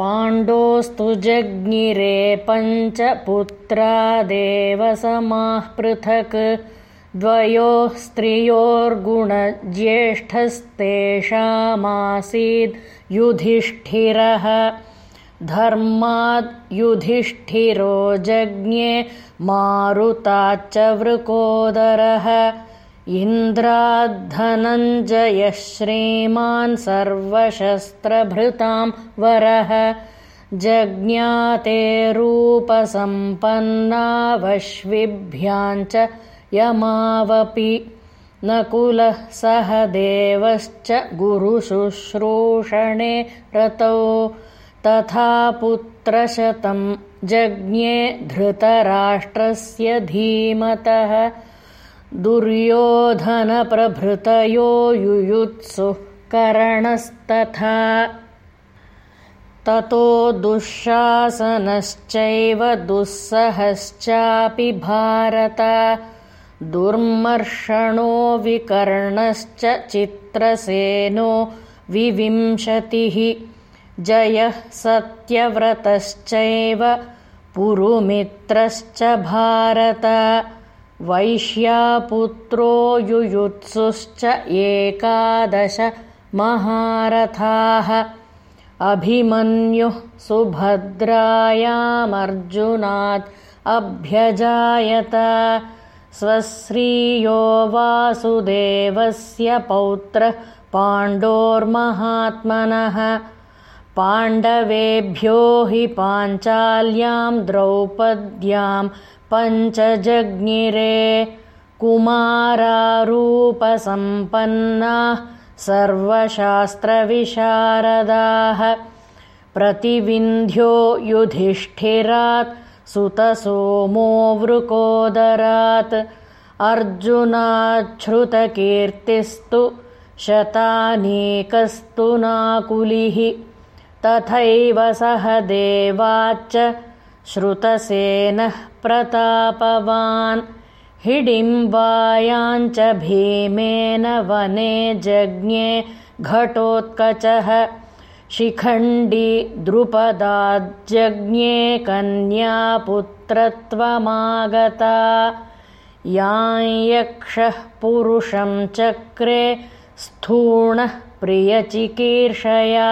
पाण्डोस्तु जज्ञिरे पञ्च पुत्रादेव समाः पृथक् द्वयोः स्त्रियोर्गुणज्येष्ठस्तेषामासीद् युधिष्ठिरः। धर्माद् युधिष्ठिरो जज्ञे मारुताच्च वृकोदरः इन्द्राद्धनञ्जयः श्रीमान् सर्वशस्त्रभृतां वरः जज्ञाते रूपसम्पन्नावश्विभ्याञ्च यमावपि नकुलः सह देवश्च गुरुशुश्रूषणे रतौ तथा पुत्रशतं जज्ञे धृतराष्ट्रस्य धीमतः दुर्योधनप्रभृतयो युयुत्सुः करणस्तथा। ततो दुःशासनश्चैव दुःसहश्चापि भारत। दुर्मर्षणो विकर्णश्च चित्रसेनो विविंशतिः। जयः सत्यव्रतश्चैव पुरुमित्रश्च भारत वैश्यापुत्रो युयुत्सुश्च एकादश महारथाः। अभिमन्युः सुभद्रायामर्जुनात् अभ्यजायत। स्वश्रीयो वासुदेवस्य पौत्रः पाण्डोर्महात्मनः। पाण्डवेभ्यो हि पाञ्चाल्यां द्रौपद्यां पञ्चजज्ञिरे कुमारारूपसम्पन्नाः सर्वशास्त्रविशारदाः प्रतिविन्ध्यो युधिष्ठिरात् सुतसोमो वृकोदरात् अर्जुनाच्छ्रुतकीर्तिस्तु शतानीकस्तु नाकुलिः तथैव सह देवाच्च श्रुतसेनः प्रतापवान्। हिडिम्बायाञ्च भीमेन वने जज्ञे घटोत्कचः। शिखण्डी द्रुपदाज्जज्ञे कन्यापुत्रत्वमागता यां यक्षः पुरुषं चक्रे स्थूणः प्रियचिकीर्षया